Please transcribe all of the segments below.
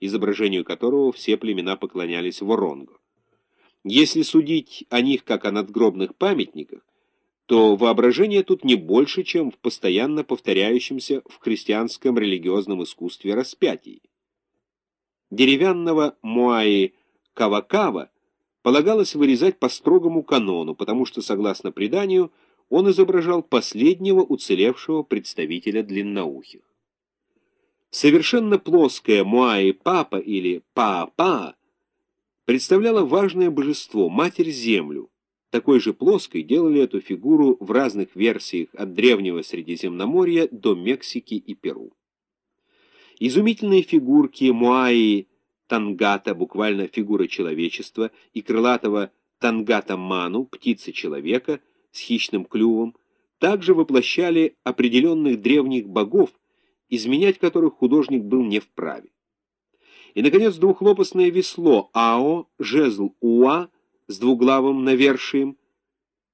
изображению которого все племена поклонялись Воронго. Если судить о них как о надгробных памятниках, то воображение тут не больше, чем в постоянно повторяющемся в христианском религиозном искусстве распятии. Деревянного Муаи Кавакава полагалось вырезать по строгому канону, потому что, согласно преданию, он изображал последнего уцелевшего представителя длинноухих. Совершенно плоская Муаи-Папа или Па-Па представляла важное божество, Матерь-Землю. Такой же плоской делали эту фигуру в разных версиях от древнего Средиземноморья до Мексики и Перу. Изумительные фигурки Муаи Тангата, буквально фигура человечества, и крылатого Тангата Ману, птицы-человека с хищным клювом, также воплощали определенных древних богов, изменять которых художник был не вправе. И, наконец, двухлопастное весло Ао, жезл Уа с двуглавым навершием,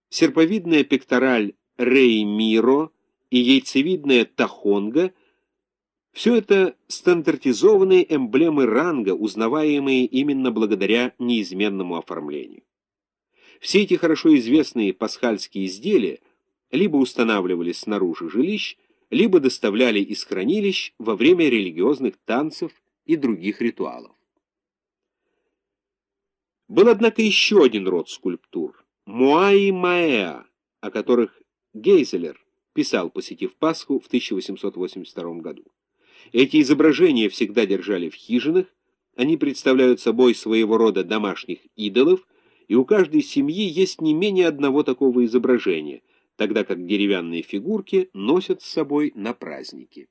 серповидная пектораль Рей Миро и яйцевидная Тахонга — все это стандартизованные эмблемы ранга, узнаваемые именно благодаря неизменному оформлению. Все эти хорошо известные пасхальские изделия либо устанавливались снаружи жилищ, либо доставляли из хранилищ во время религиозных танцев и других ритуалов. Был, однако, еще один род скульптур – Муаи Маэа, о которых Гейзелер писал, посетив Пасху в 1882 году. Эти изображения всегда держали в хижинах, они представляют собой своего рода домашних идолов, и у каждой семьи есть не менее одного такого изображения, тогда как деревянные фигурки носят с собой на праздники.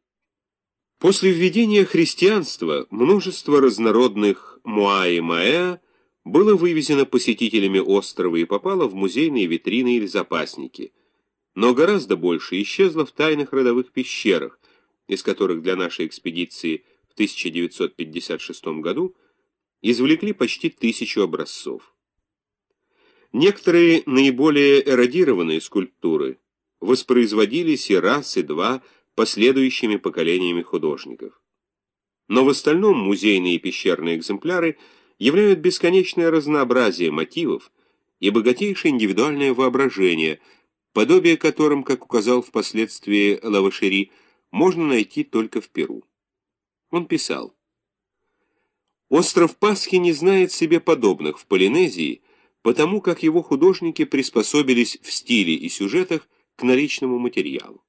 После введения христианства множество разнородных муаи-маэа было вывезено посетителями острова и попало в музейные витрины или запасники, но гораздо больше исчезло в тайных родовых пещерах, из которых для нашей экспедиции в 1956 году извлекли почти тысячу образцов. Некоторые наиболее эродированные скульптуры воспроизводились и раз, и два последующими поколениями художников. Но в остальном музейные и пещерные экземпляры являют бесконечное разнообразие мотивов и богатейшее индивидуальное воображение, подобие которым, как указал впоследствии Лавашери, можно найти только в Перу. Он писал, «Остров Пасхи не знает себе подобных в Полинезии, потому как его художники приспособились в стиле и сюжетах к наличному материалу.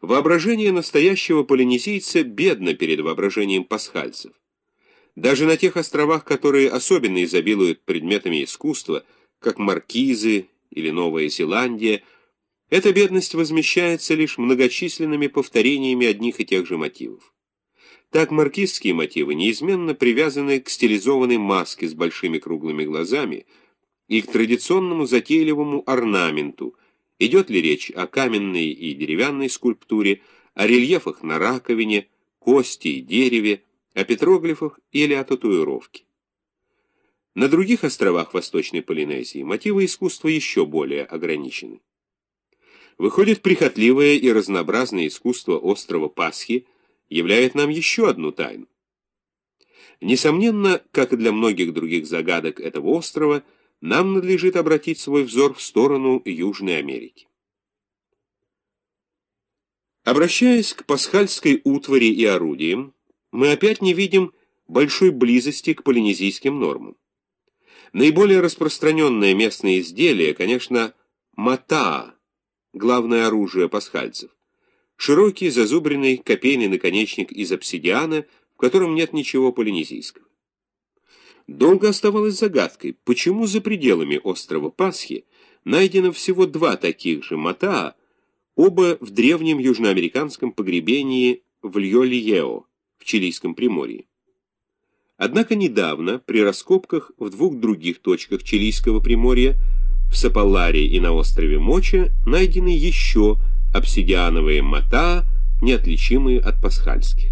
Воображение настоящего полинезийца бедно перед воображением пасхальцев. Даже на тех островах, которые особенно изобилуют предметами искусства, как Маркизы или Новая Зеландия, эта бедность возмещается лишь многочисленными повторениями одних и тех же мотивов. Так маркизские мотивы неизменно привязаны к стилизованной маске с большими круглыми глазами и к традиционному затейливому орнаменту, Идет ли речь о каменной и деревянной скульптуре, о рельефах на раковине, кости и дереве, о петроглифах или о татуировке? На других островах Восточной Полинезии мотивы искусства еще более ограничены. Выходит, прихотливое и разнообразное искусство острова Пасхи являет нам еще одну тайну. Несомненно, как и для многих других загадок этого острова, нам надлежит обратить свой взор в сторону Южной Америки. Обращаясь к пасхальской утвари и орудиям, мы опять не видим большой близости к полинезийским нормам. Наиболее распространенное местное изделие, конечно, матаа, главное оружие пасхальцев. Широкий зазубренный копейный наконечник из обсидиана, в котором нет ничего полинезийского. Долго оставалось загадкой, почему за пределами острова Пасхи найдено всего два таких же матаа, оба в древнем южноамериканском погребении в Льо-Лиео, в Чилийском Приморье. Однако недавно при раскопках в двух других точках Чилийского Приморья, в Сапаларе и на острове Моча, найдены еще обсидиановые матаа, неотличимые от пасхальских.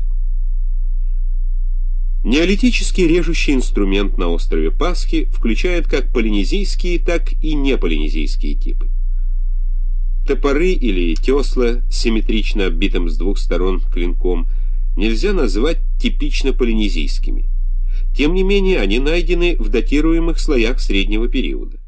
Неолитический режущий инструмент на острове Пасхи включает как полинезийские, так и неполинезийские типы. Топоры или тесла симметрично оббитым с двух сторон клинком нельзя назвать типично полинезийскими. Тем не менее, они найдены в датируемых слоях среднего периода.